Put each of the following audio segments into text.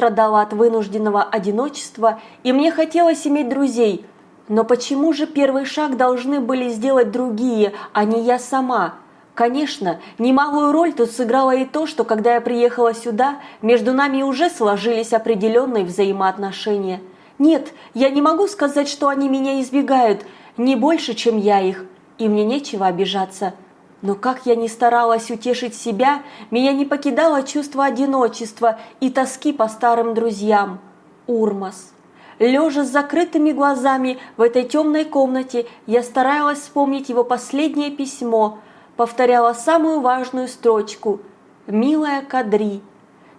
страдала от вынужденного одиночества, и мне хотелось иметь друзей. Но почему же первый шаг должны были сделать другие, а не я сама? Конечно, немалую роль тут сыграло и то, что когда я приехала сюда, между нами уже сложились определенные взаимоотношения. Нет, я не могу сказать, что они меня избегают, не больше, чем я их, и мне нечего обижаться. Но как я ни старалась утешить себя, меня не покидало чувство одиночества и тоски по старым друзьям. Урмас. Лежа с закрытыми глазами в этой темной комнате, я старалась вспомнить его последнее письмо, повторяла самую важную строчку «Милая Кадри».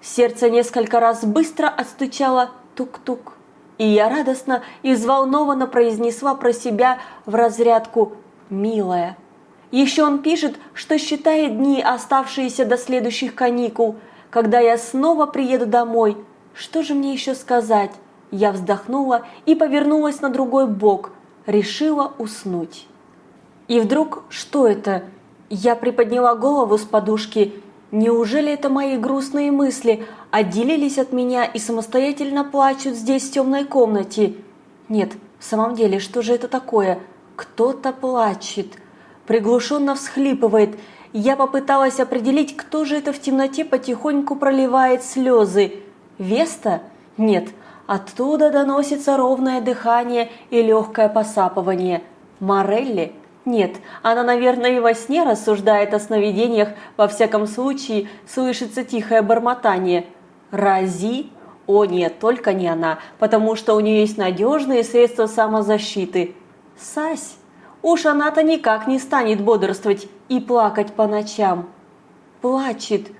Сердце несколько раз быстро отстучало тук-тук, и я радостно и взволнованно произнесла про себя в разрядку «Милая». Еще он пишет, что считает дни, оставшиеся до следующих каникул, когда я снова приеду домой. Что же мне еще сказать? Я вздохнула и повернулась на другой бок, решила уснуть. И вдруг, что это? Я приподняла голову с подушки. Неужели это мои грустные мысли отделились от меня и самостоятельно плачут здесь в темной комнате? Нет, в самом деле, что же это такое? Кто-то плачет приглушенно всхлипывает. Я попыталась определить, кто же это в темноте потихоньку проливает слезы. Веста? Нет, оттуда доносится ровное дыхание и легкое посапывание. Морелли? Нет, она, наверное, и во сне рассуждает о сновидениях, во всяком случае слышится тихое бормотание. Рази? О нет, только не она, потому что у нее есть надежные средства самозащиты. Сась? Уж она-то никак не станет бодрствовать и плакать по ночам. Плачет.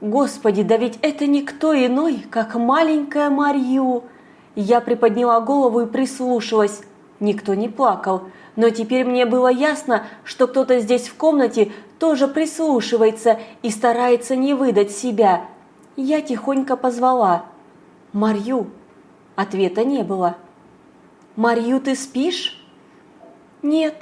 Господи, да ведь это никто иной, как маленькая Марью. Я приподняла голову и прислушалась. Никто не плакал, но теперь мне было ясно, что кто-то здесь в комнате тоже прислушивается и старается не выдать себя. Я тихонько позвала. «Марью!» Ответа не было. «Марью, ты спишь?» «Нет»,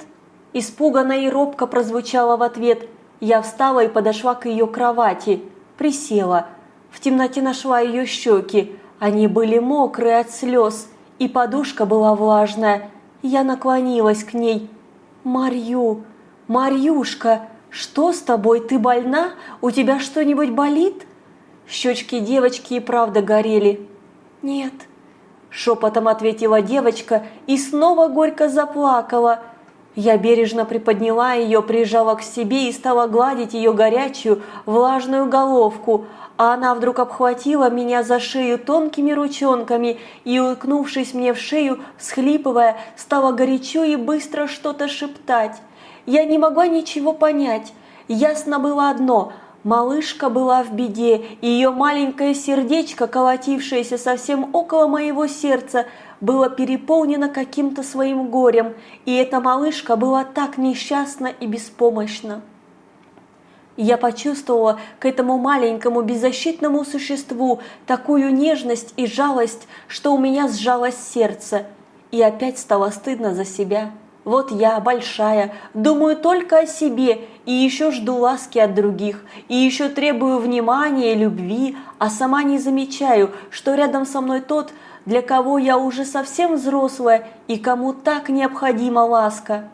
Испуганно и робко прозвучало в ответ. Я встала и подошла к ее кровати. Присела. В темноте нашла ее щеки. Они были мокрые от слез, и подушка была влажная. Я наклонилась к ней. «Марью! Марьюшка! Что с тобой? Ты больна? У тебя что-нибудь болит?» Щечки девочки и правда горели. «Нет», – шепотом ответила девочка и снова горько заплакала – я бережно приподняла ее, прижала к себе и стала гладить ее горячую, влажную головку, а она вдруг обхватила меня за шею тонкими ручонками и, уткнувшись мне в шею, всхлипывая, стала горячо и быстро что-то шептать. Я не могла ничего понять. Ясно было одно – Малышка была в беде, и ее маленькое сердечко, колотившееся совсем около моего сердца, было переполнено каким-то своим горем, и эта малышка была так несчастна и беспомощна. Я почувствовала к этому маленькому беззащитному существу такую нежность и жалость, что у меня сжалось сердце, и опять стало стыдно за себя. Вот я, большая, думаю только о себе и еще жду ласки от других, и еще требую внимания, любви, а сама не замечаю, что рядом со мной тот, для кого я уже совсем взрослая и кому так необходима ласка.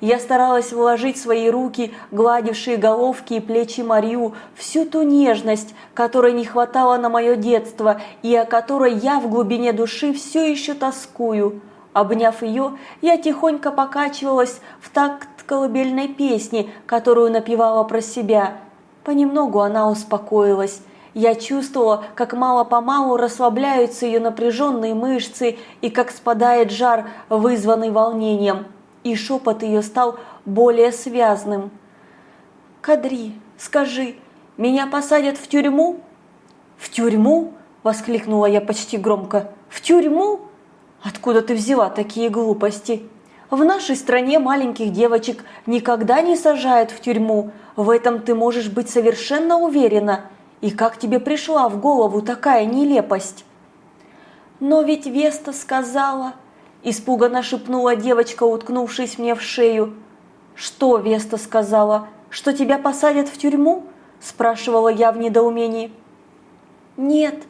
Я старалась вложить свои руки, гладившие головки и плечи Марию, всю ту нежность, которой не хватало на мое детство и о которой я в глубине души все еще тоскую. Обняв ее, я тихонько покачивалась в такт колыбельной песни, которую напевала про себя. Понемногу она успокоилась, я чувствовала, как мало-помалу расслабляются ее напряженные мышцы и как спадает жар, вызванный волнением, и шепот ее стал более связным. «Кадри, скажи, меня посадят в тюрьму?» «В тюрьму?» – воскликнула я почти громко. «В тюрьму? Откуда ты взяла такие глупости?» В нашей стране маленьких девочек никогда не сажают в тюрьму. В этом ты можешь быть совершенно уверена. И как тебе пришла в голову такая нелепость? Но ведь Веста сказала, испуганно шепнула девочка, уткнувшись мне в шею. Что Веста сказала? Что тебя посадят в тюрьму? спрашивала я в недоумении. Нет,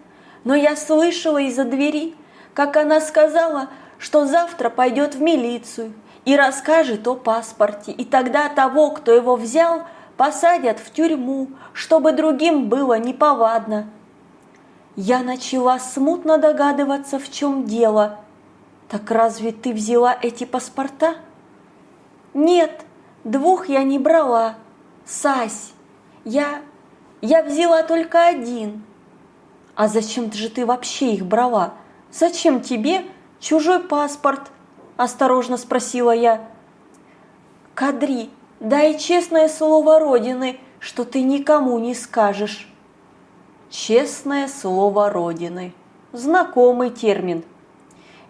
но я слышала из-за двери, как она сказала, что завтра пойдет в милицию и расскажет о паспорте, и тогда того, кто его взял, посадят в тюрьму, чтобы другим было неповадно. Я начала смутно догадываться, в чем дело. Так разве ты взяла эти паспорта? Нет, двух я не брала. Сась, я... я взяла только один. А зачем же ты вообще их брала? Зачем тебе чужой паспорт? Осторожно спросила я. Кадри, дай честное слово Родины, что ты никому не скажешь. Честное слово Родины. Знакомый термин.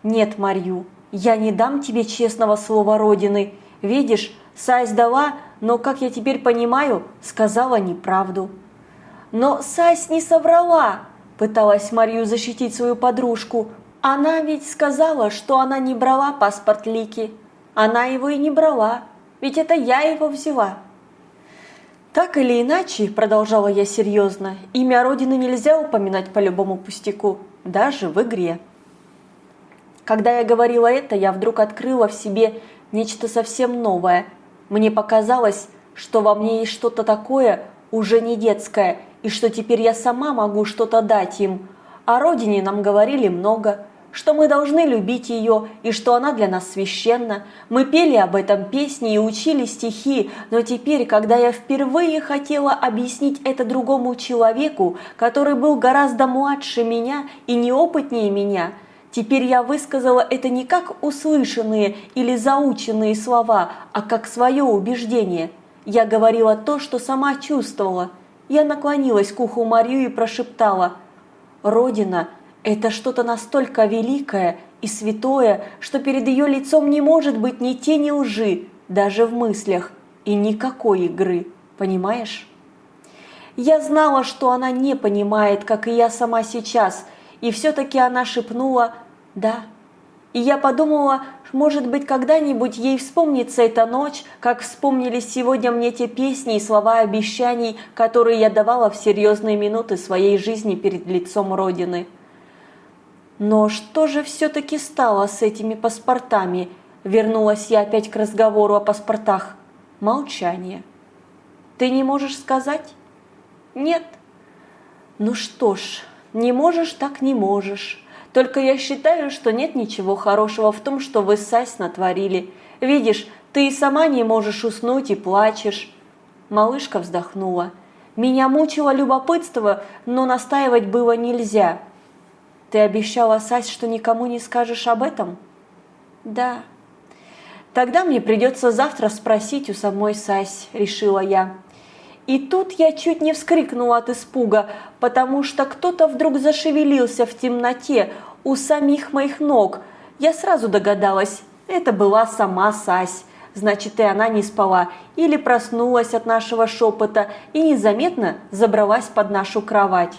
Нет, Марью, я не дам тебе честного слова Родины. Видишь, Сась дала, но, как я теперь понимаю, сказала неправду. Но Сась не соврала, пыталась Марью защитить свою подружку. Она ведь сказала, что она не брала паспорт Лики. Она его и не брала, ведь это я его взяла. Так или иначе, продолжала я серьезно, имя Родины нельзя упоминать по любому пустяку, даже в игре. Когда я говорила это, я вдруг открыла в себе нечто совсем новое. Мне показалось, что во мне есть что-то такое, уже не детское, и что теперь я сама могу что-то дать им. О родине нам говорили много, что мы должны любить ее и что она для нас священна. Мы пели об этом песни и учили стихи, но теперь, когда я впервые хотела объяснить это другому человеку, который был гораздо младше меня и неопытнее меня, теперь я высказала это не как услышанные или заученные слова, а как свое убеждение. Я говорила то, что сама чувствовала – я наклонилась к уху Марию и прошептала «Родина – это что-то настолько великое и святое, что перед ее лицом не может быть ни тени лжи, даже в мыслях, и никакой игры, понимаешь?» Я знала, что она не понимает, как и я сама сейчас, и все-таки она шепнула «Да, и я подумала, может быть, когда-нибудь ей вспомнится эта ночь, как вспомнились сегодня мне те песни и слова обещаний, которые я давала в серьезные минуты своей жизни перед лицом Родины. Но что же все-таки стало с этими паспортами? Вернулась я опять к разговору о паспортах. Молчание. Ты не можешь сказать? Нет. Ну что ж, не можешь, так не можешь. Только я считаю, что нет ничего хорошего в том, что вы с Сась натворили. Видишь, ты и сама не можешь уснуть и плачешь». Малышка вздохнула. «Меня мучило любопытство, но настаивать было нельзя». «Ты обещала, Сась, что никому не скажешь об этом?» «Да». «Тогда мне придется завтра спросить у самой Сась», – решила я. И тут я чуть не вскрикнула от испуга, потому что кто-то вдруг зашевелился в темноте у самих моих ног. Я сразу догадалась, это была сама Сась. Значит, и она не спала или проснулась от нашего шепота и незаметно забралась под нашу кровать.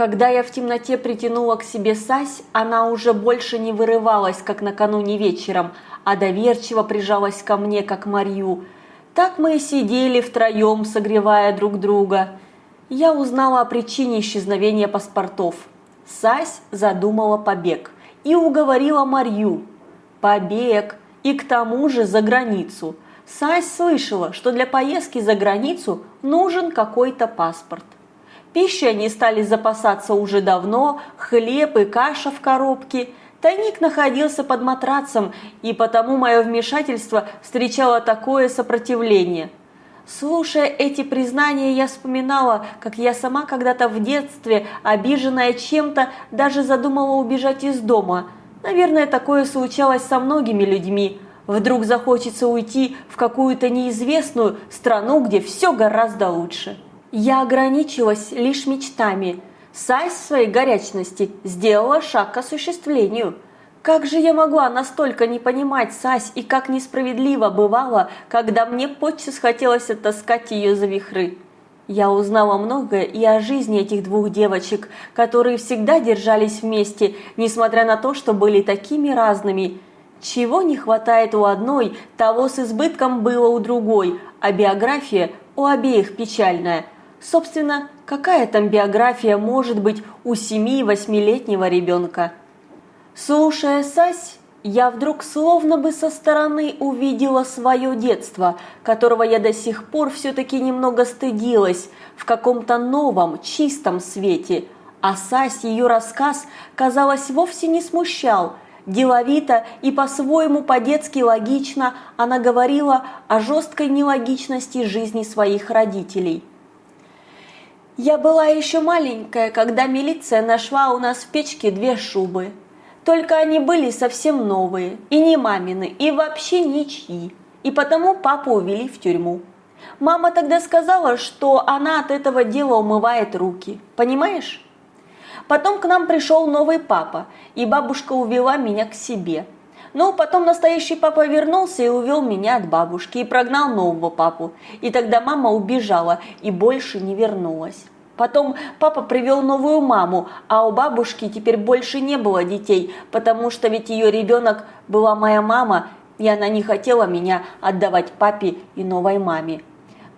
Когда я в темноте притянула к себе Сась, она уже больше не вырывалась, как накануне вечером, а доверчиво прижалась ко мне, как Марью – так мы и сидели втроем, согревая друг друга. Я узнала о причине исчезновения паспортов. Сась задумала побег и уговорила Марью. Побег и к тому же за границу. Сась слышала, что для поездки за границу нужен какой-то паспорт. Пищей они стали запасаться уже давно, хлеб и каша в коробке – Тайник находился под матрацем, и потому мое вмешательство встречало такое сопротивление. Слушая эти признания, я вспоминала, как я сама когда-то в детстве, обиженная чем-то, даже задумала убежать из дома. Наверное, такое случалось со многими людьми. Вдруг захочется уйти в какую-то неизвестную страну, где все гораздо лучше. Я ограничилась лишь мечтами – Сась в своей горячности сделала шаг к осуществлению. Как же я могла настолько не понимать Сась и как несправедливо бывало, когда мне подчас хотелось оттаскать ее за вихры. Я узнала многое и о жизни этих двух девочек, которые всегда держались вместе, несмотря на то, что были такими разными. Чего не хватает у одной, того с избытком было у другой, а биография у обеих печальная – Собственно, какая там биография может быть у 7-8-летнего ребенка? Слушая Сась, я вдруг словно бы со стороны увидела свое детство, которого я до сих пор все-таки немного стыдилась, в каком-то новом, чистом свете. А Сась ее рассказ, казалось, вовсе не смущал. Деловито и по-своему по-детски логично она говорила о жесткой нелогичности жизни своих родителей. Я была еще маленькая, когда милиция нашла у нас в печке две шубы. Только они были совсем новые, и не мамины, и вообще ничьи. И потому папу увели в тюрьму. Мама тогда сказала, что она от этого дела умывает руки. Понимаешь? Потом к нам пришел новый папа, и бабушка увела меня к себе. Но потом настоящий папа вернулся и увел меня от бабушки и прогнал нового папу. И тогда мама убежала и больше не вернулась. Потом папа привел новую маму, а у бабушки теперь больше не было детей, потому что ведь ее ребенок была моя мама, и она не хотела меня отдавать папе и новой маме.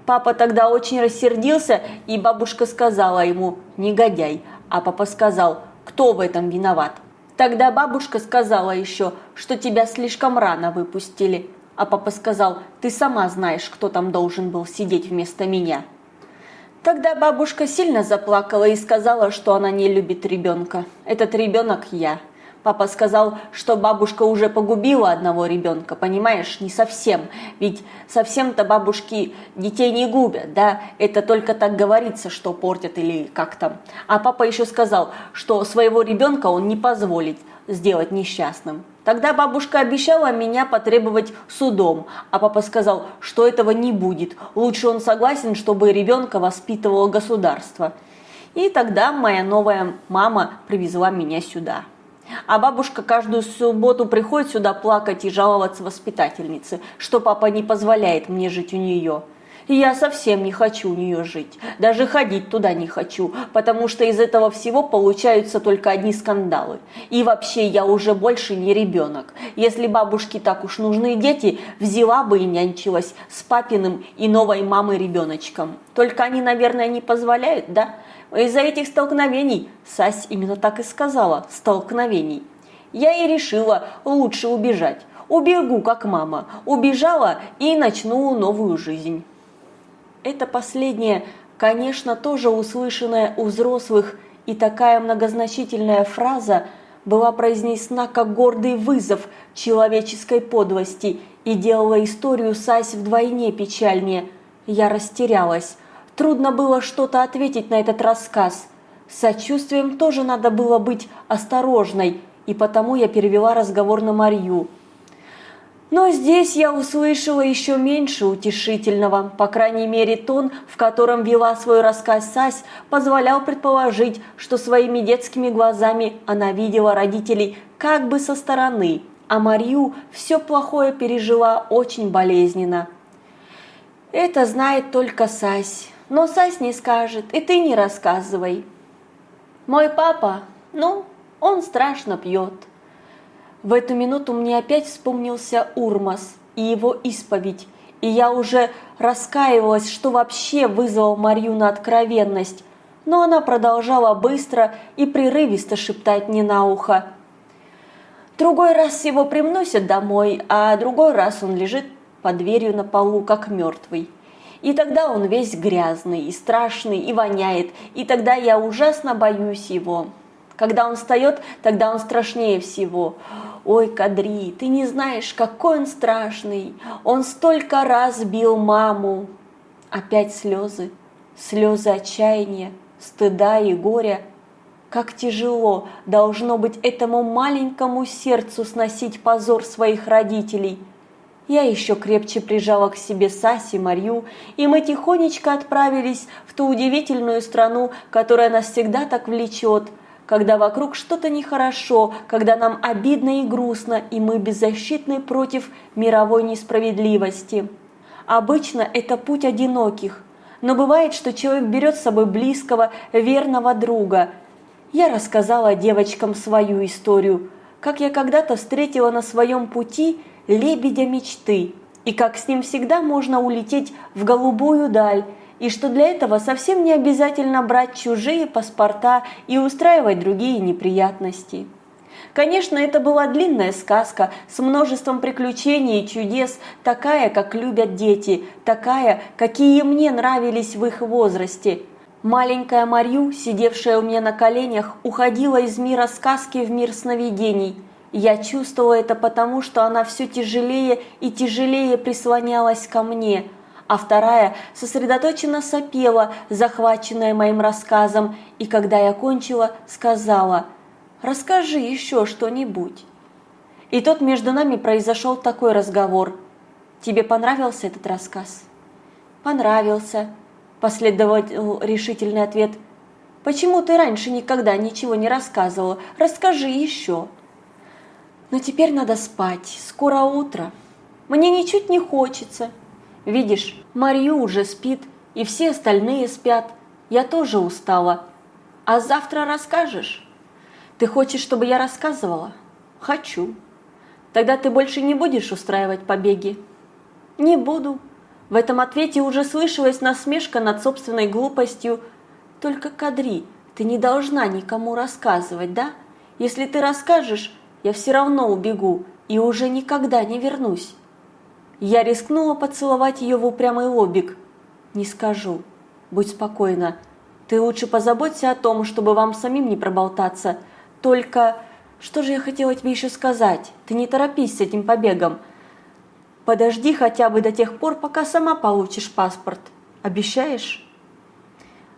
Папа тогда очень рассердился, и бабушка сказала ему «негодяй», а папа сказал «кто в этом виноват?». Тогда бабушка сказала еще, что тебя слишком рано выпустили, а папа сказал «ты сама знаешь, кто там должен был сидеть вместо меня». Тогда бабушка сильно заплакала и сказала, что она не любит ребенка. Этот ребенок я. Папа сказал, что бабушка уже погубила одного ребенка, понимаешь, не совсем. Ведь совсем-то бабушки детей не губят, да? Это только так говорится, что портят или как там. А папа еще сказал, что своего ребенка он не позволит сделать несчастным. Тогда бабушка обещала меня потребовать судом, а папа сказал, что этого не будет. Лучше он согласен, чтобы ребенка воспитывало государство. И тогда моя новая мама привезла меня сюда. А бабушка каждую субботу приходит сюда плакать и жаловаться воспитательнице, что папа не позволяет мне жить у нее. Я совсем не хочу у нее жить. Даже ходить туда не хочу, потому что из этого всего получаются только одни скандалы. И вообще я уже больше не ребенок. Если бабушке так уж нужны дети, взяла бы и нянчилась с папиным и новой мамой ребеночком. Только они, наверное, не позволяют, да? Из-за этих столкновений, Сась именно так и сказала, столкновений. Я и решила лучше убежать. Убегу, как мама. Убежала и начну новую жизнь. Это последнее, конечно, тоже услышанная у взрослых и такая многозначительная фраза была произнесена как гордый вызов человеческой подлости и делала историю Сась вдвойне печальнее. Я растерялась. Трудно было что-то ответить на этот рассказ. Сочувствием тоже надо было быть осторожной, и потому я перевела разговор на Марью. Но здесь я услышала еще меньше утешительного. По крайней мере, тон, в котором вела свой рассказ Сась, позволял предположить, что своими детскими глазами она видела родителей как бы со стороны, а Марию все плохое пережила очень болезненно. Это знает только Сась, но Сась не скажет, и ты не рассказывай. Мой папа, ну, он страшно пьет. В эту минуту мне опять вспомнился Урмас и его исповедь, и я уже раскаивалась, что вообще вызвал Марью на откровенность, но она продолжала быстро и прерывисто шептать мне на ухо. Другой раз его примносят домой, а другой раз он лежит под дверью на полу, как мертвый. И тогда он весь грязный и страшный и воняет, и тогда я ужасно боюсь его. Когда он встает, тогда он страшнее всего. Ой, Кадри, ты не знаешь, какой он страшный. Он столько раз бил маму. Опять слезы, слезы отчаяния, стыда и горя. Как тяжело должно быть этому маленькому сердцу сносить позор своих родителей. Я еще крепче прижала к себе Саси, Марью, и мы тихонечко отправились в ту удивительную страну, которая нас всегда так влечет – когда вокруг что-то нехорошо, когда нам обидно и грустно, и мы беззащитны против мировой несправедливости. Обычно это путь одиноких, но бывает, что человек берет с собой близкого, верного друга. Я рассказала девочкам свою историю, как я когда-то встретила на своем пути лебедя мечты, и как с ним всегда можно улететь в голубую даль, и что для этого совсем не обязательно брать чужие паспорта и устраивать другие неприятности. Конечно, это была длинная сказка с множеством приключений и чудес, такая, как любят дети, такая, какие мне нравились в их возрасте. Маленькая Марью, сидевшая у меня на коленях, уходила из мира сказки в мир сновидений. Я чувствовала это потому, что она все тяжелее и тяжелее прислонялась ко мне, а вторая сосредоточенно сопела, захваченная моим рассказом, и когда я кончила, сказала – Расскажи еще что-нибудь. И тут между нами произошел такой разговор. Тебе понравился этот рассказ? Понравился, последовал решительный ответ. Почему ты раньше никогда ничего не рассказывала? Расскажи еще. Но теперь надо спать, скоро утро. Мне ничуть не хочется. Видишь, Марью уже спит, и все остальные спят. Я тоже устала. А завтра расскажешь? Ты хочешь, чтобы я рассказывала? Хочу. Тогда ты больше не будешь устраивать побеги? Не буду. В этом ответе уже слышалась насмешка над собственной глупостью. Только, Кадри, ты не должна никому рассказывать, да? Если ты расскажешь, я все равно убегу и уже никогда не вернусь. Я рискнула поцеловать ее в упрямый лобик. Не скажу. Будь спокойна. Ты лучше позаботься о том, чтобы вам самим не проболтаться – только что же я хотела тебе еще сказать? Ты не торопись с этим побегом. Подожди хотя бы до тех пор, пока сама получишь паспорт. Обещаешь?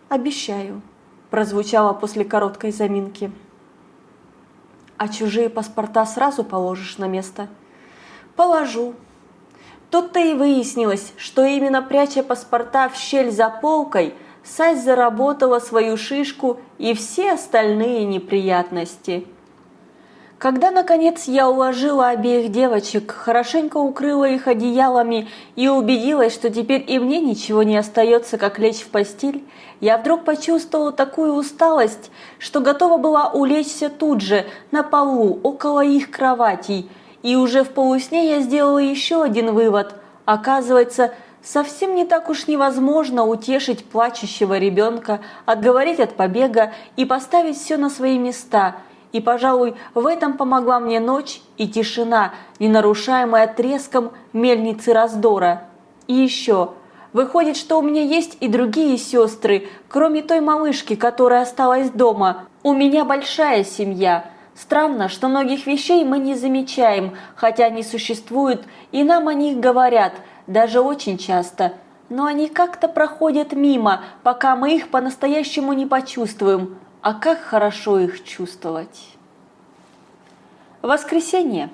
Обещаю, прозвучало после короткой заминки. А чужие паспорта сразу положишь на место? Положу. Тут-то и выяснилось, что именно пряча паспорта в щель за полкой – Сась заработала свою шишку и все остальные неприятности. Когда, наконец, я уложила обеих девочек, хорошенько укрыла их одеялами и убедилась, что теперь и мне ничего не остается, как лечь в постель, я вдруг почувствовала такую усталость, что готова была улечься тут же, на полу, около их кроватей. И уже в полусне я сделала еще один вывод. Оказывается, Совсем не так уж невозможно утешить плачущего ребенка, отговорить от побега и поставить все на свои места. И, пожалуй, в этом помогла мне ночь и тишина, не нарушаемая треском мельницы раздора. И еще, выходит, что у меня есть и другие сестры, кроме той малышки, которая осталась дома. У меня большая семья. Странно, что многих вещей мы не замечаем, хотя они существуют, и нам о них говорят – даже очень часто, но они как-то проходят мимо, пока мы их по-настоящему не почувствуем. А как хорошо их чувствовать. Воскресенье.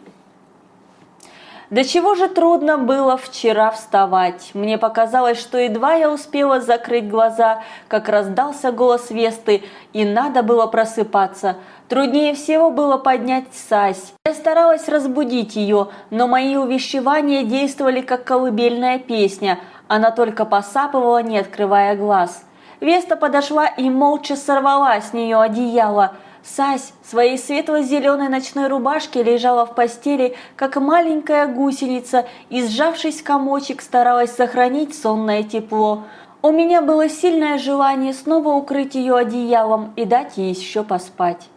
До чего же трудно было вчера вставать. Мне показалось, что едва я успела закрыть глаза, как раздался голос Весты, и надо было просыпаться. Труднее всего было поднять Сась. Я старалась разбудить ее, но мои увещевания действовали как колыбельная песня. Она только посапывала, не открывая глаз. Веста подошла и молча сорвала с нее одеяло – Сась в своей светло-зеленой ночной рубашке лежала в постели, как маленькая гусеница, и, сжавшись комочек, старалась сохранить сонное тепло. У меня было сильное желание снова укрыть ее одеялом и дать ей еще поспать.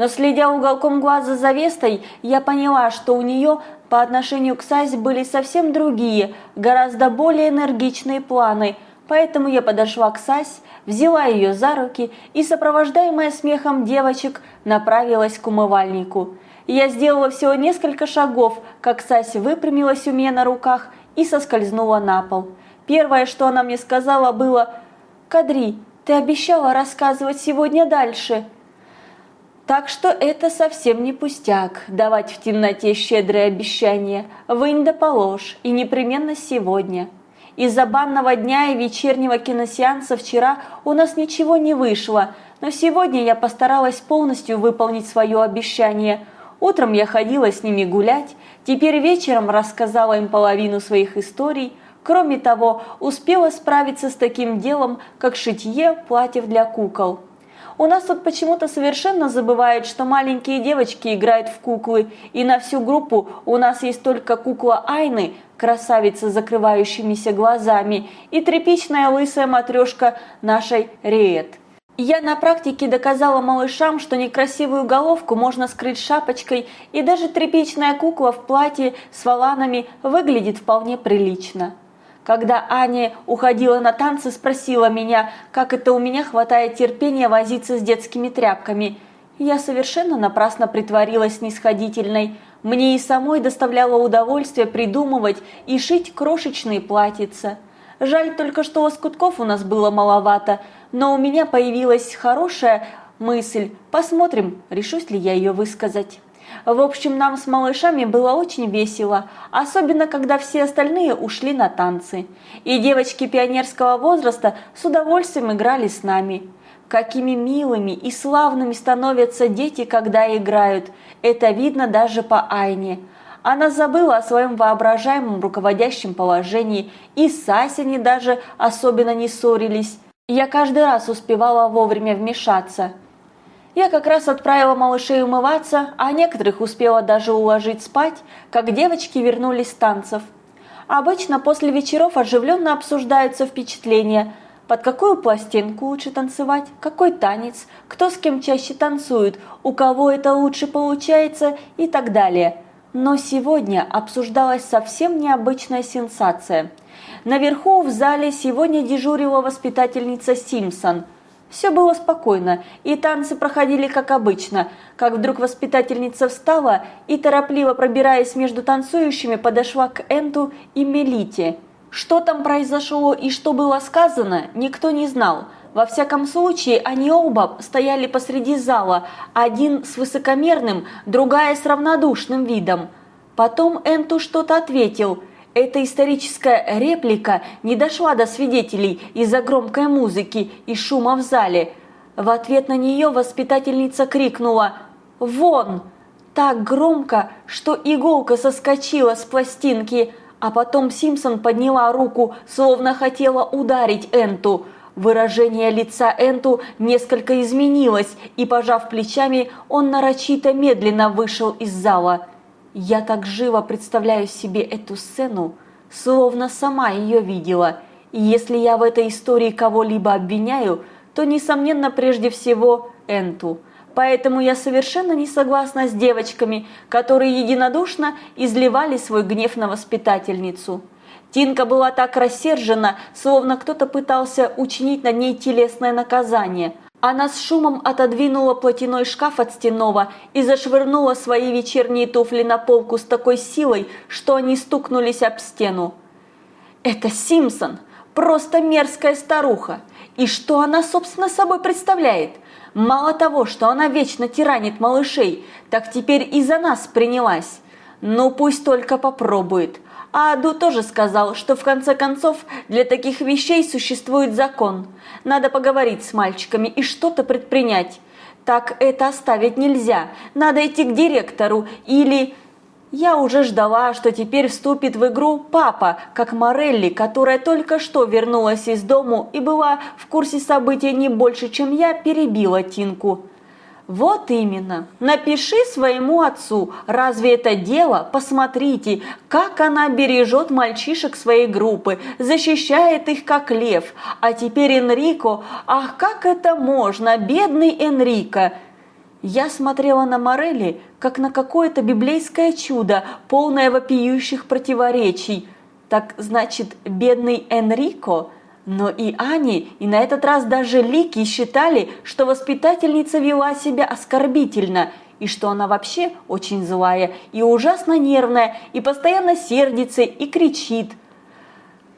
Но следя уголком глаза за Вестой, я поняла, что у нее по отношению к Сась были совсем другие, гораздо более энергичные планы – Поэтому я подошла к Сась, взяла ее за руки и, сопровождаемая смехом девочек, направилась к умывальнику. Я сделала всего несколько шагов, как Сась выпрямилась у меня на руках и соскользнула на пол. Первое, что она мне сказала, было «Кадри, ты обещала рассказывать сегодня дальше». Так что это совсем не пустяк, давать в темноте щедрые обещания. Вынь да положь, и непременно сегодня. Из-за банного дня и вечернего киносеанса вчера у нас ничего не вышло, но сегодня я постаралась полностью выполнить свое обещание. Утром я ходила с ними гулять, теперь вечером рассказала им половину своих историй. Кроме того, успела справиться с таким делом, как шитье платьев для кукол. У нас тут почему-то совершенно забывают, что маленькие девочки играют в куклы, и на всю группу у нас есть только кукла Айны, красавица с закрывающимися глазами, и тряпичная лысая матрешка нашей Риет. Я на практике доказала малышам, что некрасивую головку можно скрыть шапочкой, и даже тряпичная кукла в платье с воланами выглядит вполне прилично. Когда Аня уходила на танцы, спросила меня, как это у меня хватает терпения возиться с детскими тряпками. Я совершенно напрасно притворилась снисходительной. Мне и самой доставляло удовольствие придумывать и шить крошечные платьица. Жаль только, что лоскутков у нас было маловато, но у меня появилась хорошая мысль. Посмотрим, решусь ли я ее высказать. В общем, нам с малышами было очень весело, особенно когда все остальные ушли на танцы. И девочки пионерского возраста с удовольствием играли с нами. Какими милыми и славными становятся дети, когда играют. Это видно даже по Айне. Она забыла о своем воображаемом руководящем положении, и с Асени даже особенно не ссорились. Я каждый раз успевала вовремя вмешаться. Я как раз отправила малышей умываться, а некоторых успела даже уложить спать, как девочки вернулись с танцев. Обычно после вечеров оживленно обсуждаются впечатления, под какую пластинку лучше танцевать, какой танец, кто с кем чаще танцует, у кого это лучше получается и так далее. Но сегодня обсуждалась совсем необычная сенсация. Наверху в зале сегодня дежурила воспитательница Симпсон – все было спокойно, и танцы проходили как обычно, как вдруг воспитательница встала и, торопливо пробираясь между танцующими, подошла к Энту и Мелите. Что там произошло и что было сказано, никто не знал. Во всяком случае, они оба стояли посреди зала, один с высокомерным, другая с равнодушным видом. Потом Энту что-то ответил – эта историческая реплика не дошла до свидетелей из-за громкой музыки и шума в зале. В ответ на нее воспитательница крикнула «Вон!» так громко, что иголка соскочила с пластинки, а потом Симпсон подняла руку, словно хотела ударить Энту. Выражение лица Энту несколько изменилось, и, пожав плечами, он нарочито медленно вышел из зала. Я так живо представляю себе эту сцену, словно сама ее видела, и если я в этой истории кого-либо обвиняю, то, несомненно, прежде всего Энту. Поэтому я совершенно не согласна с девочками, которые единодушно изливали свой гнев на воспитательницу. Тинка была так рассержена, словно кто-то пытался учинить над ней телесное наказание – она с шумом отодвинула платяной шкаф от стенного и зашвырнула свои вечерние туфли на полку с такой силой, что они стукнулись об стену. «Это Симпсон! Просто мерзкая старуха! И что она, собственно, собой представляет? Мало того, что она вечно тиранит малышей, так теперь и за нас принялась. Ну пусть только попробует. А Аду тоже сказал, что в конце концов для таких вещей существует закон. Надо поговорить с мальчиками и что-то предпринять. Так это оставить нельзя. Надо идти к директору или... Я уже ждала, что теперь вступит в игру папа, как Морелли, которая только что вернулась из дому и была в курсе событий не больше, чем я, перебила Тинку. Вот именно. Напиши своему отцу. Разве это дело? Посмотрите, как она бережет мальчишек своей группы, защищает их как лев. А теперь Энрико, ах, как это можно, бедный Энрико. Я смотрела на Морелли, как на какое-то библейское чудо, полное вопиющих противоречий. Так значит, бедный Энрико – но и Ани, и на этот раз даже Лики считали, что воспитательница вела себя оскорбительно, и что она вообще очень злая и ужасно нервная, и постоянно сердится и кричит.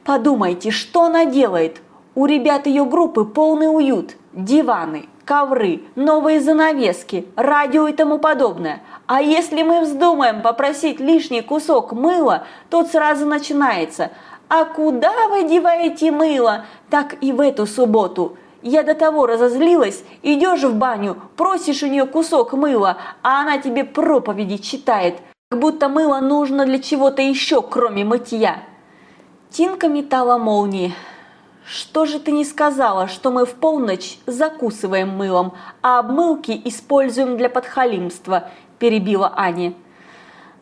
Подумайте, что она делает? У ребят ее группы полный уют, диваны, ковры, новые занавески, радио и тому подобное. А если мы вздумаем попросить лишний кусок мыла, тот сразу начинается – «А куда вы деваете мыло?» Так и в эту субботу. Я до того разозлилась, идешь в баню, просишь у нее кусок мыла, а она тебе проповеди читает, как будто мыло нужно для чего-то еще, кроме мытья. Тинка метала молнии. «Что же ты не сказала, что мы в полночь закусываем мылом, а обмылки используем для подхалимства?» – перебила Аня.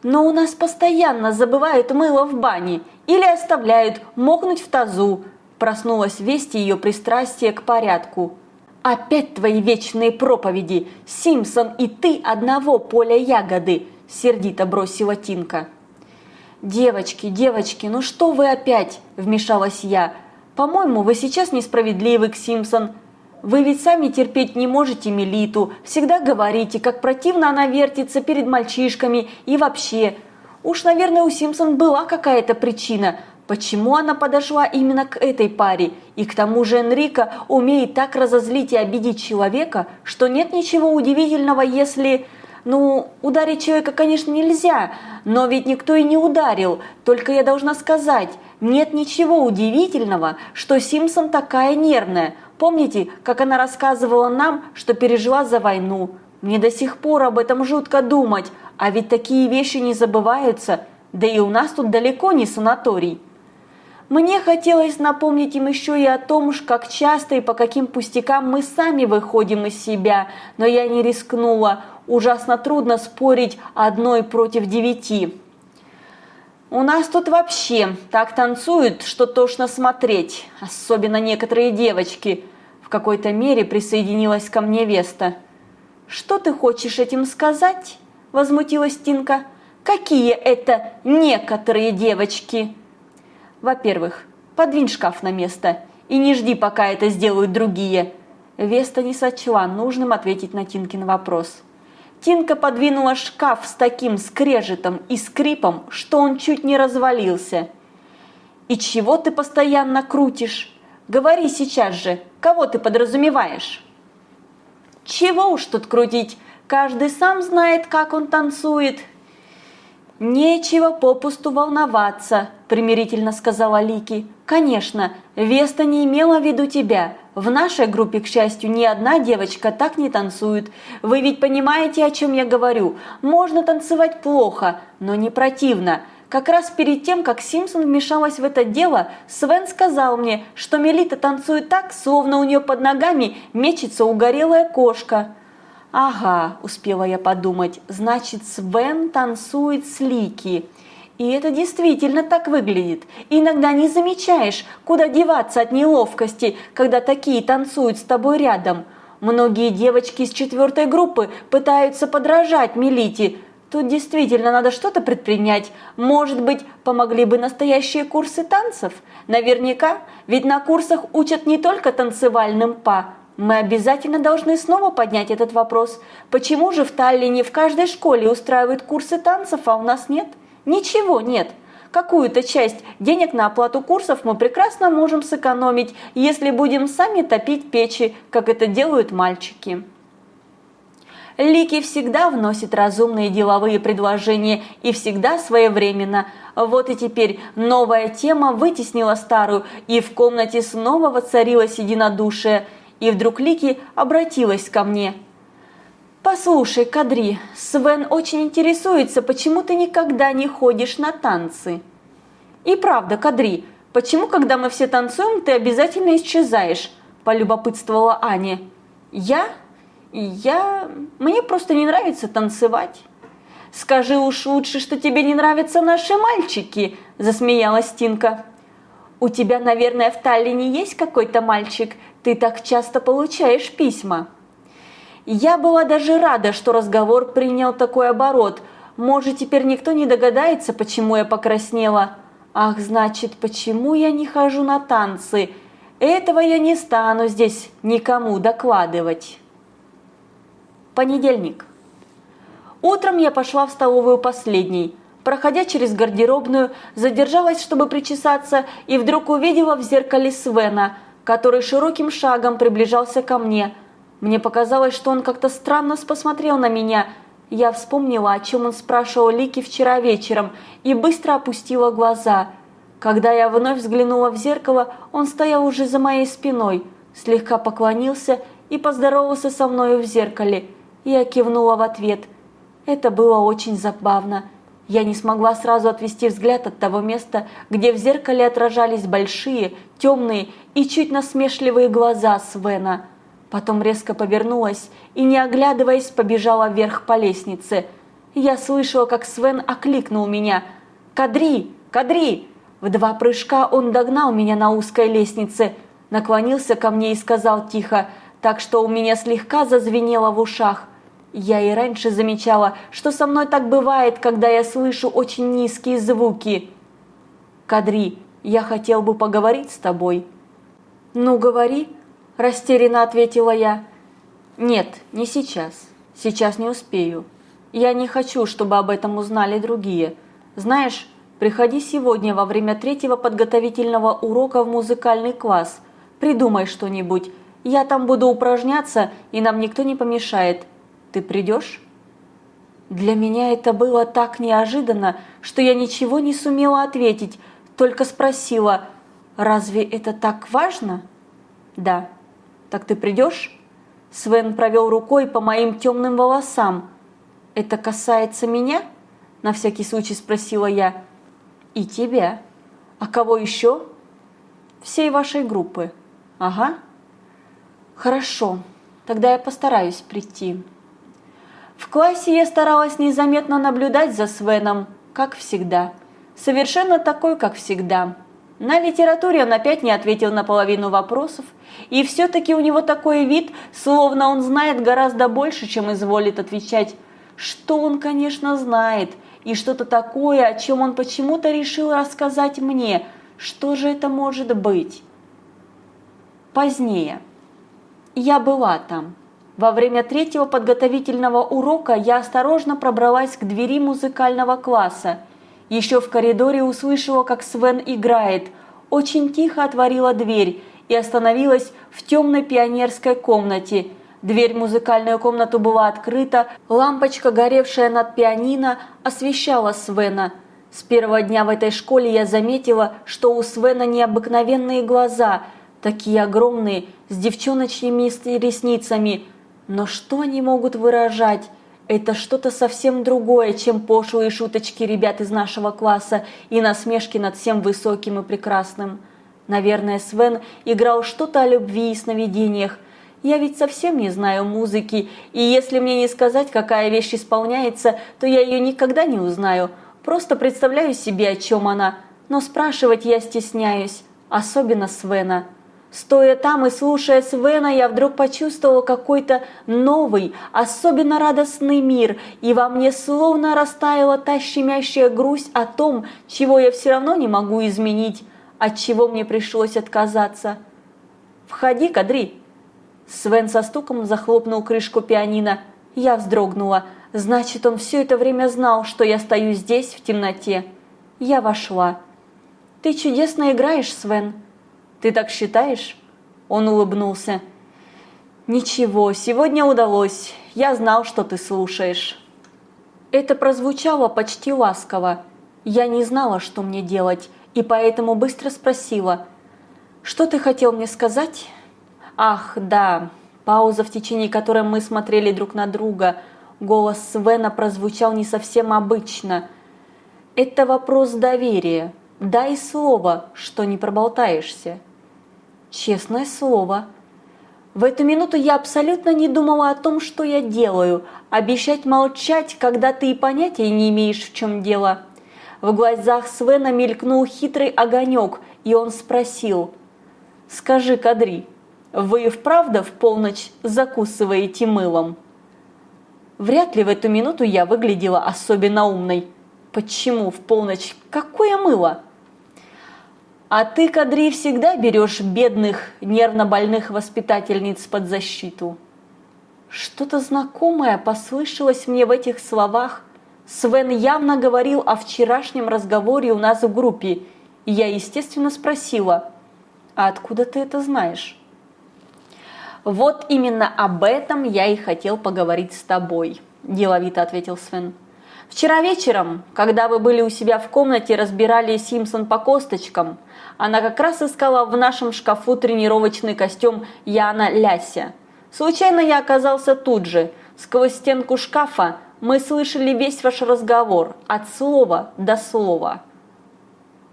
но у нас постоянно забывают мыло в бане или оставляют мокнуть в тазу. Проснулась весть ее пристрастие к порядку. «Опять твои вечные проповеди! Симпсон и ты одного поля ягоды!» – сердито бросила Тинка. «Девочки, девочки, ну что вы опять?» – вмешалась я. «По-моему, вы сейчас несправедливы к Симпсон. Вы ведь сами терпеть не можете Мелиту, всегда говорите, как противно она вертится перед мальчишками и вообще. Уж, наверное, у Симпсон была какая-то причина, почему она подошла именно к этой паре. И к тому же Энрико умеет так разозлить и обидеть человека, что нет ничего удивительного, если... Ну, ударить человека, конечно, нельзя, но ведь никто и не ударил. Только я должна сказать, нет ничего удивительного, что Симпсон такая нервная. Помните, как она рассказывала нам, что пережила за войну? Мне до сих пор об этом жутко думать, а ведь такие вещи не забываются, да и у нас тут далеко не санаторий. Мне хотелось напомнить им еще и о том, как часто и по каким пустякам мы сами выходим из себя, но я не рискнула. Ужасно трудно спорить одной против девяти. У нас тут вообще так танцуют, что тошно смотреть, особенно некоторые девочки. В какой-то мере присоединилась ко мне Веста. Что ты хочешь этим сказать? Возмутилась Тинка. Какие это некоторые девочки? Во-первых, подвинь шкаф на место и не жди, пока это сделают другие. Веста не сочла нужным ответить на Тинкин вопрос. Тинка подвинула шкаф с таким скрежетом и скрипом, что он чуть не развалился. «И чего ты постоянно крутишь? Говори сейчас же, кого ты подразумеваешь?» «Чего уж тут крутить? Каждый сам знает, как он танцует». «Нечего попусту волноваться», – примирительно сказала Лики. «Конечно, Веста не имела в виду тебя. В нашей группе, к счастью, ни одна девочка так не танцует. Вы ведь понимаете, о чем я говорю. Можно танцевать плохо, но не противно. Как раз перед тем, как Симпсон вмешалась в это дело, Свен сказал мне, что Мелита танцует так, словно у нее под ногами мечется угорелая кошка. «Ага», – успела я подумать, – «значит, Свен танцует с Лики». И это действительно так выглядит. Иногда не замечаешь, куда деваться от неловкости, когда такие танцуют с тобой рядом. Многие девочки из четвертой группы пытаются подражать Мелите. Тут действительно надо что-то предпринять. Может быть, помогли бы настоящие курсы танцев? Наверняка, ведь на курсах учат не только танцевальным па. Мы обязательно должны снова поднять этот вопрос. Почему же в Таллине в каждой школе устраивают курсы танцев, а у нас нет? Ничего нет. Какую-то часть денег на оплату курсов мы прекрасно можем сэкономить, если будем сами топить печи, как это делают мальчики. Лики всегда вносит разумные деловые предложения и всегда своевременно. Вот и теперь новая тема вытеснила старую, и в комнате снова воцарилось единодушие. И вдруг Лики обратилась ко мне – «Послушай, Кадри, Свен очень интересуется, почему ты никогда не ходишь на танцы». «И правда, Кадри, почему, когда мы все танцуем, ты обязательно исчезаешь?» – полюбопытствовала Аня. «Я? Я... Мне просто не нравится танцевать». «Скажи уж лучше, что тебе не нравятся наши мальчики», – засмеялась Тинка. «У тебя, наверное, в Таллине есть какой-то мальчик? Ты так часто получаешь письма». Я была даже рада, что разговор принял такой оборот. Может, теперь никто не догадается, почему я покраснела. Ах, значит, почему я не хожу на танцы? Этого я не стану здесь никому докладывать. Понедельник. Утром я пошла в столовую последней. Проходя через гардеробную, задержалась, чтобы причесаться, и вдруг увидела в зеркале Свена, который широким шагом приближался ко мне – мне показалось, что он как-то странно посмотрел на меня. Я вспомнила, о чем он спрашивал Лики вчера вечером, и быстро опустила глаза. Когда я вновь взглянула в зеркало, он стоял уже за моей спиной, слегка поклонился и поздоровался со мною в зеркале. Я кивнула в ответ. Это было очень забавно. Я не смогла сразу отвести взгляд от того места, где в зеркале отражались большие, темные и чуть насмешливые глаза Свена – Потом резко повернулась и, не оглядываясь, побежала вверх по лестнице. Я слышала, как Свен окликнул меня. «Кадри! Кадри!» В два прыжка он догнал меня на узкой лестнице, наклонился ко мне и сказал тихо, так что у меня слегка зазвенело в ушах. Я и раньше замечала, что со мной так бывает, когда я слышу очень низкие звуки. «Кадри, я хотел бы поговорить с тобой». «Ну, говори», – растерянно ответила я. «Нет, не сейчас. Сейчас не успею. Я не хочу, чтобы об этом узнали другие. Знаешь, приходи сегодня во время третьего подготовительного урока в музыкальный класс. Придумай что-нибудь. Я там буду упражняться, и нам никто не помешает. Ты придешь?» Для меня это было так неожиданно, что я ничего не сумела ответить, только спросила, «Разве это так важно?» «Да». «Так ты придешь?» Свен провел рукой по моим темным волосам. «Это касается меня?» На всякий случай спросила я. «И тебя. А кого еще?» «Всей вашей группы». «Ага». «Хорошо, тогда я постараюсь прийти». В классе я старалась незаметно наблюдать за Свеном, как всегда. Совершенно такой, как всегда. На литературе он опять не ответил на половину вопросов, и все-таки у него такой вид, словно он знает гораздо больше, чем изволит отвечать. Что он, конечно, знает, и что-то такое, о чем он почему-то решил рассказать мне. Что же это может быть? Позднее. Я была там. Во время третьего подготовительного урока я осторожно пробралась к двери музыкального класса. Еще в коридоре услышала, как Свен играет. Очень тихо отворила дверь и остановилась в темной пионерской комнате. Дверь в музыкальную комнату была открыта, лампочка, горевшая над пианино, освещала Свена. С первого дня в этой школе я заметила, что у Свена необыкновенные глаза, такие огромные, с девчоночными ресницами – но что они могут выражать? Это что-то совсем другое, чем пошлые шуточки ребят из нашего класса и насмешки над всем высоким и прекрасным. Наверное, Свен играл что-то о любви и сновидениях. Я ведь совсем не знаю музыки, и если мне не сказать, какая вещь исполняется, то я ее никогда не узнаю. Просто представляю себе, о чем она. Но спрашивать я стесняюсь, особенно Свена. Стоя там и слушая Свена, я вдруг почувствовала какой-то новый, особенно радостный мир, и во мне словно растаяла та щемящая грусть о том, чего я все равно не могу изменить, от чего мне пришлось отказаться. «Входи, Кадри!» Свен со стуком захлопнул крышку пианино. Я вздрогнула. Значит, он все это время знал, что я стою здесь, в темноте. Я вошла. «Ты чудесно играешь, Свен!» Ты так считаешь?» Он улыбнулся. «Ничего, сегодня удалось. Я знал, что ты слушаешь». Это прозвучало почти ласково. Я не знала, что мне делать, и поэтому быстро спросила. «Что ты хотел мне сказать?» «Ах, да». Пауза, в течение которой мы смотрели друг на друга. Голос Свена прозвучал не совсем обычно. «Это вопрос доверия. Дай слово, что не проболтаешься». Честное слово. В эту минуту я абсолютно не думала о том, что я делаю. Обещать молчать, когда ты и понятия не имеешь, в чем дело. В глазах Свена мелькнул хитрый огонек, и он спросил. «Скажи, Кадри, вы вправду в полночь закусываете мылом?» Вряд ли в эту минуту я выглядела особенно умной. Почему в полночь? Какое мыло? А ты, Кадри, всегда берешь бедных, нервно больных воспитательниц под защиту. Что-то знакомое послышалось мне в этих словах. Свен явно говорил о вчерашнем разговоре у нас в группе, и я, естественно, спросила, «А откуда ты это знаешь?» «Вот именно об этом я и хотел поговорить с тобой», – деловито ответил Свен. «Вчера вечером, когда вы были у себя в комнате, разбирали Симпсон по косточкам – она как раз искала в нашем шкафу тренировочный костюм Яна Ляся. Случайно я оказался тут же. Сквозь стенку шкафа мы слышали весь ваш разговор, от слова до слова.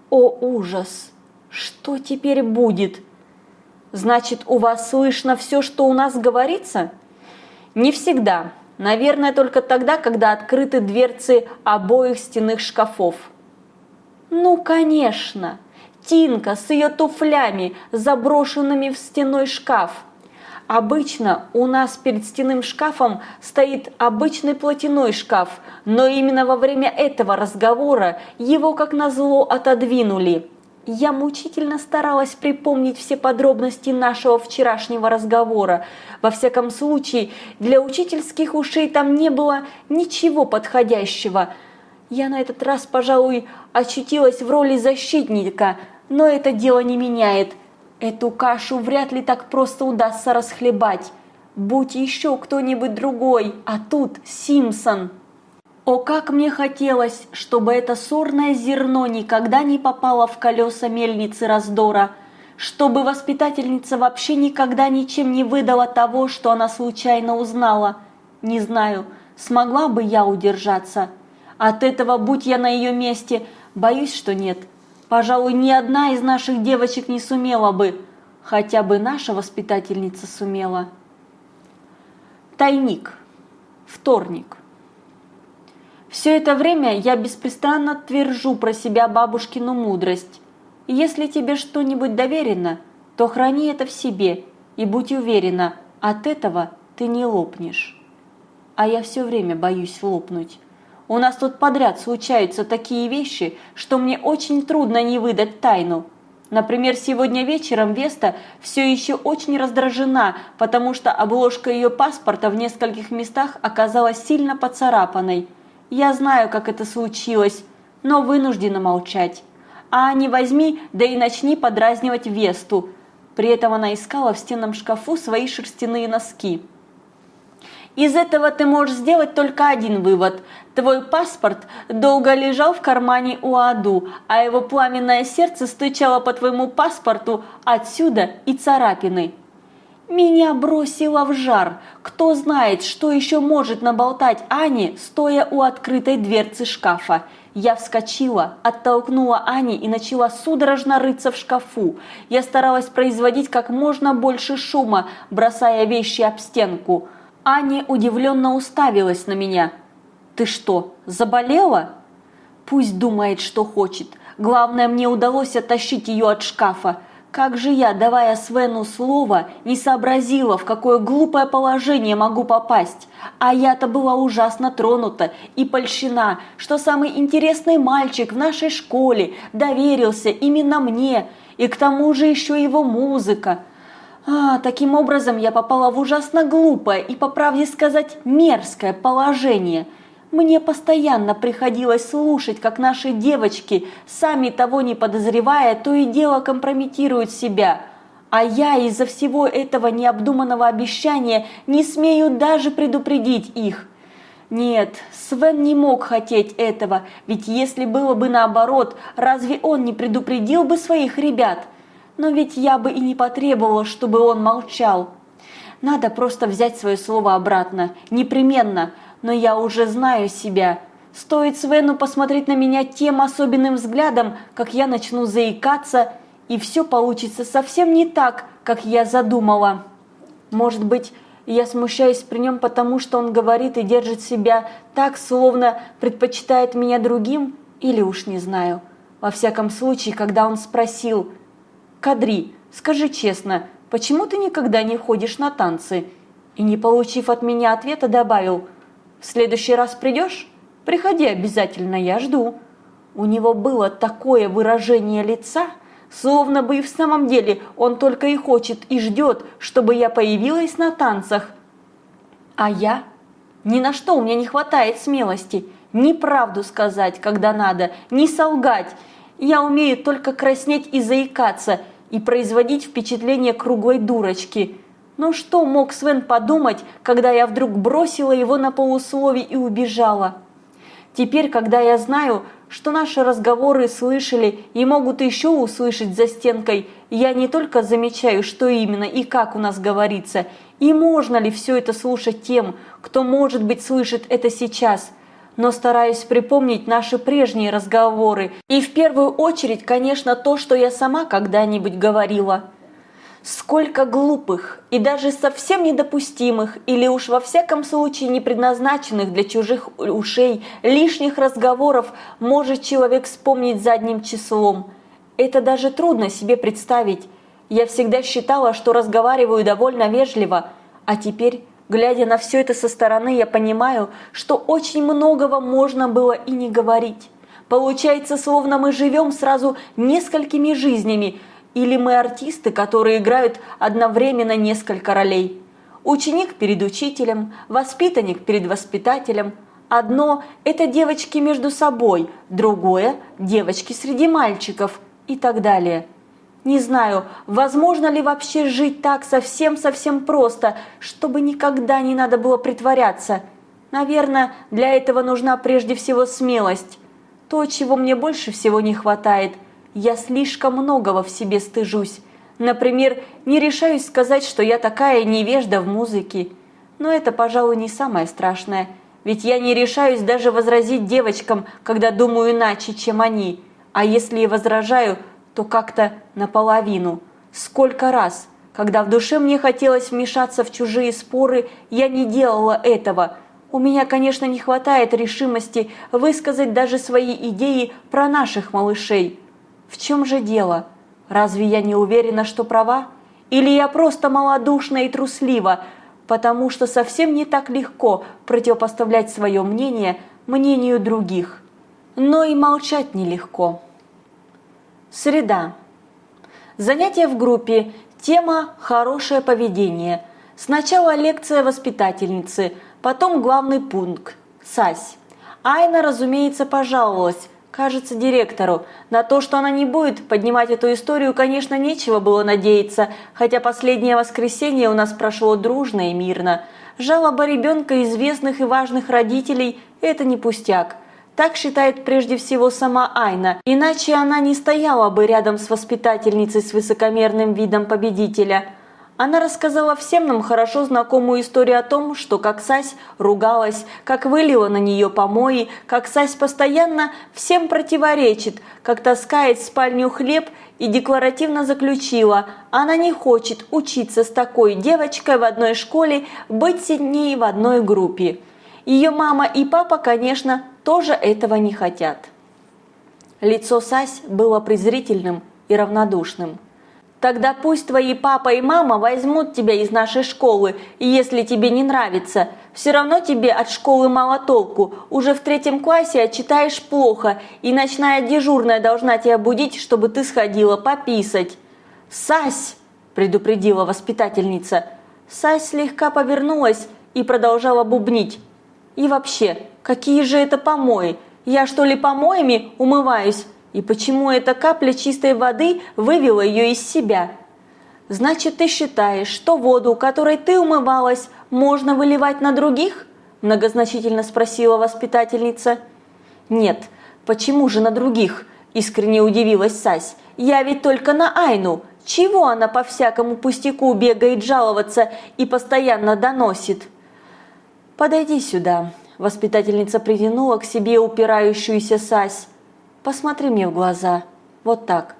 О, ужас! Что теперь будет? Значит, у вас слышно все, что у нас говорится? Не всегда. Наверное, только тогда, когда открыты дверцы обоих стенных шкафов. Ну, конечно, Тинка с ее туфлями, заброшенными в стеной шкаф. Обычно у нас перед стенным шкафом стоит обычный платяной шкаф, но именно во время этого разговора его, как назло, отодвинули. Я мучительно старалась припомнить все подробности нашего вчерашнего разговора. Во всяком случае, для учительских ушей там не было ничего подходящего. Я на этот раз, пожалуй, очутилась в роли защитника, но это дело не меняет. Эту кашу вряд ли так просто удастся расхлебать. Будь еще кто-нибудь другой, а тут Симпсон. О, как мне хотелось, чтобы это сорное зерно никогда не попало в колеса мельницы раздора, чтобы воспитательница вообще никогда ничем не выдала того, что она случайно узнала. Не знаю, смогла бы я удержаться. От этого, будь я на ее месте, боюсь, что нет. Пожалуй, ни одна из наших девочек не сумела бы, хотя бы наша воспитательница сумела. Тайник. Вторник. Все это время я беспрестанно твержу про себя бабушкину мудрость. Если тебе что-нибудь доверено, то храни это в себе и будь уверена, от этого ты не лопнешь. А я все время боюсь лопнуть. У нас тут подряд случаются такие вещи, что мне очень трудно не выдать тайну. Например, сегодня вечером Веста все еще очень раздражена, потому что обложка ее паспорта в нескольких местах оказалась сильно поцарапанной. Я знаю, как это случилось, но вынуждена молчать. А не возьми, да и начни подразнивать Весту. При этом она искала в стенном шкафу свои шерстяные носки. Из этого ты можешь сделать только один вывод. Твой паспорт долго лежал в кармане у Аду, а его пламенное сердце стучало по твоему паспорту отсюда и царапины. Меня бросило в жар. Кто знает, что еще может наболтать Ани, стоя у открытой дверцы шкафа. Я вскочила, оттолкнула Ани и начала судорожно рыться в шкафу. Я старалась производить как можно больше шума, бросая вещи об стенку. Аня удивленно уставилась на меня. «Ты что, заболела?» «Пусть думает, что хочет. Главное, мне удалось оттащить ее от шкафа. Как же я, давая Свену слово, не сообразила, в какое глупое положение могу попасть. А я-то была ужасно тронута и польщена, что самый интересный мальчик в нашей школе доверился именно мне, и к тому же еще его музыка. А, таким образом я попала в ужасно глупое и, по правде сказать, мерзкое положение. Мне постоянно приходилось слушать, как наши девочки, сами того не подозревая, то и дело компрометируют себя. А я из-за всего этого необдуманного обещания не смею даже предупредить их. Нет, Свен не мог хотеть этого, ведь если было бы наоборот, разве он не предупредил бы своих ребят – но ведь я бы и не потребовала, чтобы он молчал. Надо просто взять свое слово обратно, непременно, но я уже знаю себя. Стоит Свену посмотреть на меня тем особенным взглядом, как я начну заикаться, и все получится совсем не так, как я задумала. Может быть, я смущаюсь при нем потому, что он говорит и держит себя так, словно предпочитает меня другим, или уж не знаю. Во всяком случае, когда он спросил – Кадри, скажи честно, почему ты никогда не ходишь на танцы?» И не получив от меня ответа, добавил, «В следующий раз придешь? Приходи обязательно, я жду». У него было такое выражение лица, словно бы и в самом деле он только и хочет и ждет, чтобы я появилась на танцах. А я? Ни на что у меня не хватает смелости. Ни правду сказать, когда надо, ни солгать, я умею только краснеть и заикаться, и производить впечатление круглой дурочки. Но что мог Свен подумать, когда я вдруг бросила его на полусловие и убежала? Теперь, когда я знаю, что наши разговоры слышали и могут еще услышать за стенкой, я не только замечаю, что именно и как у нас говорится, и можно ли все это слушать тем, кто, может быть, слышит это сейчас – но стараюсь припомнить наши прежние разговоры. И в первую очередь, конечно, то, что я сама когда-нибудь говорила. Сколько глупых и даже совсем недопустимых или уж во всяком случае не предназначенных для чужих ушей лишних разговоров может человек вспомнить задним числом. Это даже трудно себе представить. Я всегда считала, что разговариваю довольно вежливо, а теперь, глядя на все это со стороны, я понимаю, что очень многого можно было и не говорить. Получается, словно мы живем сразу несколькими жизнями, или мы артисты, которые играют одновременно несколько ролей. Ученик перед учителем, воспитанник перед воспитателем. Одно – это девочки между собой, другое – девочки среди мальчиков и так далее. Не знаю, возможно ли вообще жить так совсем-совсем просто, чтобы никогда не надо было притворяться. Наверное, для этого нужна прежде всего смелость. То, чего мне больше всего не хватает. Я слишком многого в себе стыжусь. Например, не решаюсь сказать, что я такая невежда в музыке. Но это, пожалуй, не самое страшное. Ведь я не решаюсь даже возразить девочкам, когда думаю иначе, чем они. А если и возражаю, то как-то наполовину. Сколько раз, когда в душе мне хотелось вмешаться в чужие споры, я не делала этого – у меня, конечно, не хватает решимости высказать даже свои идеи про наших малышей. В чем же дело? Разве я не уверена, что права? Или я просто малодушна и труслива, потому что совсем не так легко противопоставлять свое мнение мнению других. Но и молчать нелегко. Среда. Занятие в группе. Тема «Хорошее поведение». Сначала лекция воспитательницы – Потом главный пункт – САСь. Айна, разумеется, пожаловалась, кажется, директору. На то, что она не будет поднимать эту историю, конечно, нечего было надеяться, хотя последнее воскресенье у нас прошло дружно и мирно. Жалоба ребенка известных и важных родителей – это не пустяк. Так считает прежде всего сама Айна, иначе она не стояла бы рядом с воспитательницей с высокомерным видом победителя – она рассказала всем нам хорошо знакомую историю о том, что как Сась ругалась, как вылила на нее помои, как Сась постоянно всем противоречит, как таскает в спальню хлеб и декларативно заключила, она не хочет учиться с такой девочкой в одной школе, быть с ней в одной группе. Ее мама и папа, конечно, тоже этого не хотят. Лицо Сась было презрительным и равнодушным. Тогда пусть твои папа и мама возьмут тебя из нашей школы, и если тебе не нравится, все равно тебе от школы мало толку. Уже в третьем классе читаешь плохо, и ночная дежурная должна тебя будить, чтобы ты сходила пописать. «Сась!» – предупредила воспитательница. Сась слегка повернулась и продолжала бубнить. «И вообще, какие же это помои? Я что ли помоями умываюсь? И почему эта капля чистой воды вывела ее из себя? Значит, ты считаешь, что воду, которой ты умывалась, можно выливать на других? Многозначительно спросила воспитательница. Нет, почему же на других? Искренне удивилась Сась. Я ведь только на Айну. Чего она по всякому пустяку бегает жаловаться и постоянно доносит? Подойди сюда. Воспитательница притянула к себе упирающуюся Сась. Посмотри мне в глаза. Вот так.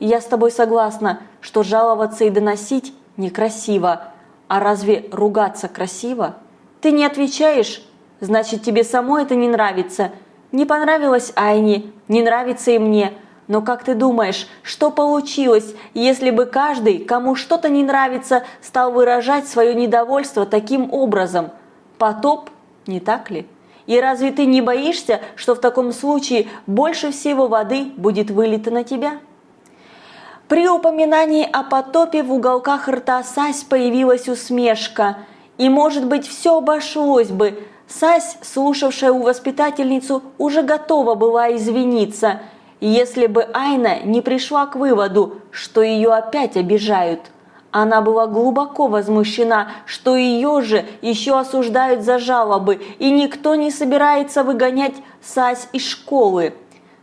я с тобой согласна, что жаловаться и доносить некрасиво. А разве ругаться красиво? Ты не отвечаешь? Значит, тебе самой это не нравится. Не понравилось Айне, не нравится и мне. Но как ты думаешь, что получилось, если бы каждый, кому что-то не нравится, стал выражать свое недовольство таким образом? Потоп, не так ли? И разве ты не боишься, что в таком случае больше всего воды будет вылито на тебя? При упоминании о потопе в уголках рта Сась появилась усмешка. И, может быть, все обошлось бы. Сась, слушавшая у воспитательницу, уже готова была извиниться, если бы Айна не пришла к выводу, что ее опять обижают. Она была глубоко возмущена, что ее же еще осуждают за жалобы, и никто не собирается выгонять Сась из школы.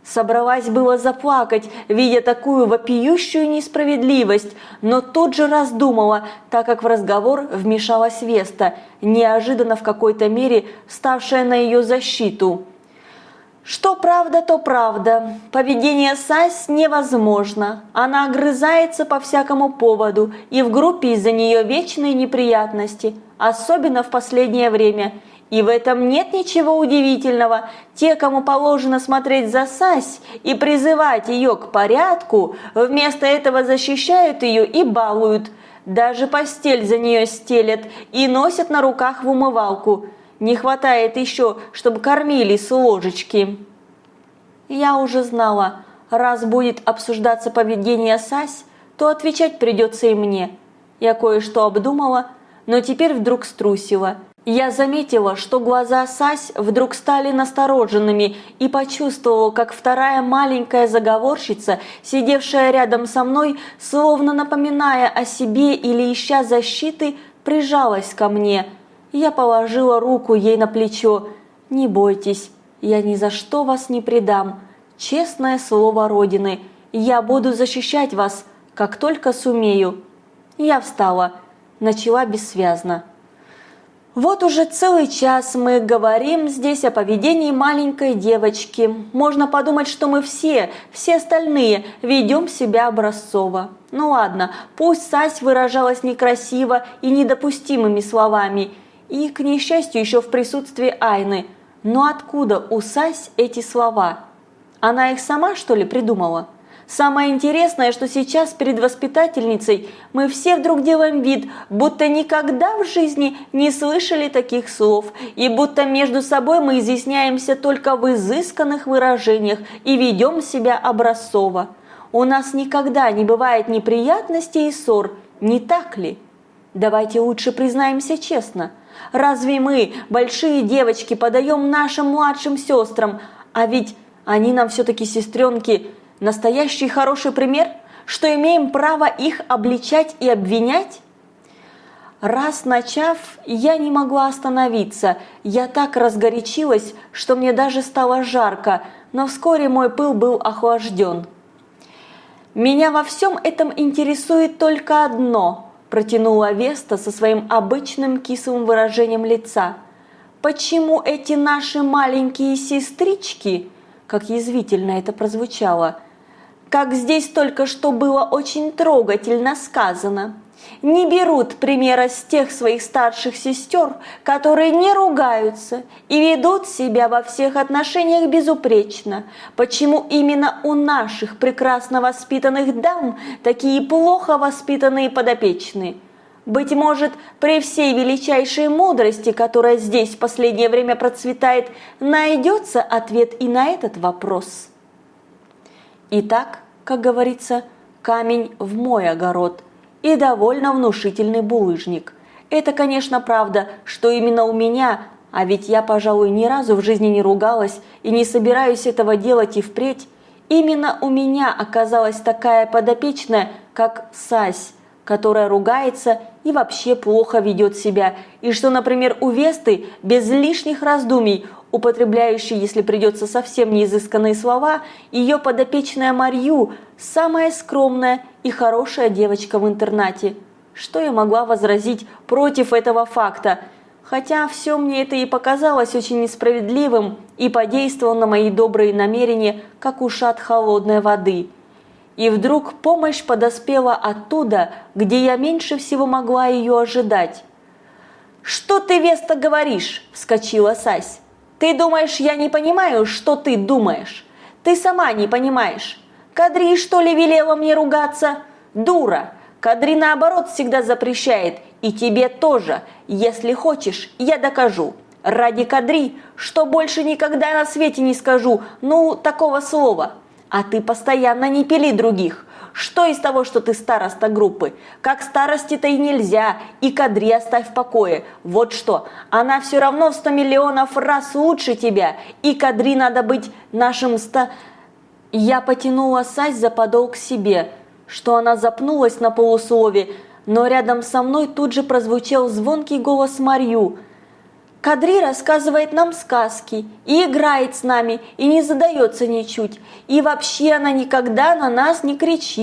Собралась было заплакать, видя такую вопиющую несправедливость, но тут же раздумала, так как в разговор вмешалась Веста, неожиданно в какой-то мере ставшая на ее защиту. Что правда, то правда. Поведение Сась невозможно. Она огрызается по всякому поводу, и в группе из-за нее вечные неприятности, особенно в последнее время. И в этом нет ничего удивительного. Те, кому положено смотреть за Сась и призывать ее к порядку, вместо этого защищают ее и балуют. Даже постель за нее стелят и носят на руках в умывалку – не хватает еще, чтобы кормили с ложечки. Я уже знала, раз будет обсуждаться поведение Сась, то отвечать придется и мне. Я кое-что обдумала, но теперь вдруг струсила. Я заметила, что глаза Сась вдруг стали настороженными и почувствовала, как вторая маленькая заговорщица, сидевшая рядом со мной, словно напоминая о себе или ища защиты, прижалась ко мне – я положила руку ей на плечо. «Не бойтесь, я ни за что вас не предам. Честное слово Родины, я буду защищать вас, как только сумею». Я встала, начала бессвязно. Вот уже целый час мы говорим здесь о поведении маленькой девочки. Можно подумать, что мы все, все остальные, ведем себя образцово. Ну ладно, пусть Сась выражалась некрасиво и недопустимыми словами – и, к несчастью, еще в присутствии Айны. Но откуда у Сась эти слова? Она их сама, что ли, придумала? Самое интересное, что сейчас перед воспитательницей мы все вдруг делаем вид, будто никогда в жизни не слышали таких слов, и будто между собой мы изъясняемся только в изысканных выражениях и ведем себя образцово. У нас никогда не бывает неприятностей и ссор, не так ли? Давайте лучше признаемся честно. Разве мы, большие девочки, подаем нашим младшим сестрам, а ведь они нам все-таки сестренки, настоящий хороший пример, что имеем право их обличать и обвинять? Раз начав, я не могла остановиться. Я так разгорячилась, что мне даже стало жарко, но вскоре мой пыл был охлажден. Меня во всем этом интересует только одно – протянула Веста со своим обычным кислым выражением лица. «Почему эти наши маленькие сестрички?» Как язвительно это прозвучало. «Как здесь только что было очень трогательно сказано не берут примера с тех своих старших сестер, которые не ругаются и ведут себя во всех отношениях безупречно. Почему именно у наших прекрасно воспитанных дам такие плохо воспитанные подопечные? Быть может, при всей величайшей мудрости, которая здесь в последнее время процветает, найдется ответ и на этот вопрос. Итак, как говорится, камень в мой огород – и довольно внушительный булыжник. Это, конечно, правда, что именно у меня, а ведь я, пожалуй, ни разу в жизни не ругалась и не собираюсь этого делать и впредь, именно у меня оказалась такая подопечная, как Сась, которая ругается и вообще плохо ведет себя, и что, например, у Весты без лишних раздумий употребляющей, если придется совсем неизысканные слова, ее подопечная Марью, самая скромная и хорошая девочка в интернате. Что я могла возразить против этого факта? Хотя все мне это и показалось очень несправедливым и подействовало на мои добрые намерения, как ушат холодной воды. И вдруг помощь подоспела оттуда, где я меньше всего могла ее ожидать. «Что ты, Веста, говоришь?» – вскочила Сась. Ты думаешь, я не понимаю, что ты думаешь? Ты сама не понимаешь. Кадри, что ли, велела мне ругаться? Дура! Кадри, наоборот, всегда запрещает. И тебе тоже. Если хочешь, я докажу. Ради Кадри, что больше никогда на свете не скажу, ну, такого слова. А ты постоянно не пили других. Что из того, что ты староста группы? Как старости-то и нельзя, и кадри оставь в покое. Вот что, она все равно в сто миллионов раз лучше тебя, и кадри надо быть нашим ста... Я потянула Сась за подол к себе, что она запнулась на полуслове, но рядом со мной тут же прозвучал звонкий голос Марью – Кадри рассказывает нам сказки и играет с нами, и не задается ничуть. И вообще она никогда на нас не кричит.